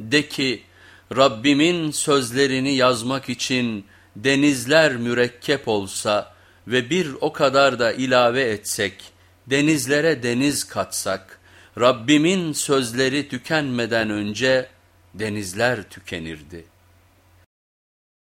De ki Rabbimin sözlerini yazmak için denizler mürekkep olsa ve bir o kadar da ilave etsek, denizlere deniz katsak, Rabbimin sözleri tükenmeden önce denizler tükenirdi.''